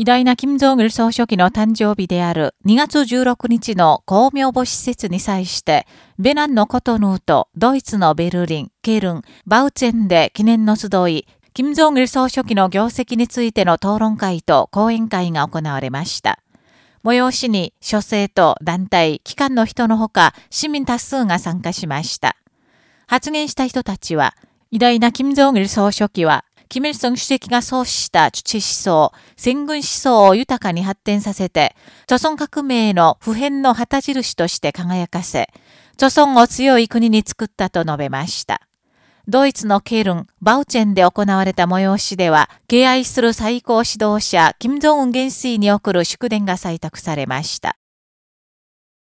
偉大な金正日総書記の誕生日である2月16日の公明母施設に際して、ベナンのコトヌーとドイツのベルリン、ケルン、バウツェンで記念の集い、金正日総書記の業績についての討論会と講演会が行われました。催しに諸政と団体、機関の人のほか市民多数が参加しました。発言した人たちは、偉大な金正日総書記はキム・イルソン主席が創始した土思想、戦軍思想を豊かに発展させて、著孫革命の普遍の旗印として輝かせ、著孫を強い国に作ったと述べました。ドイツのケルン、バウチェンで行われた催しでは、敬愛する最高指導者、金正恩元帥に送る祝電が採択されました。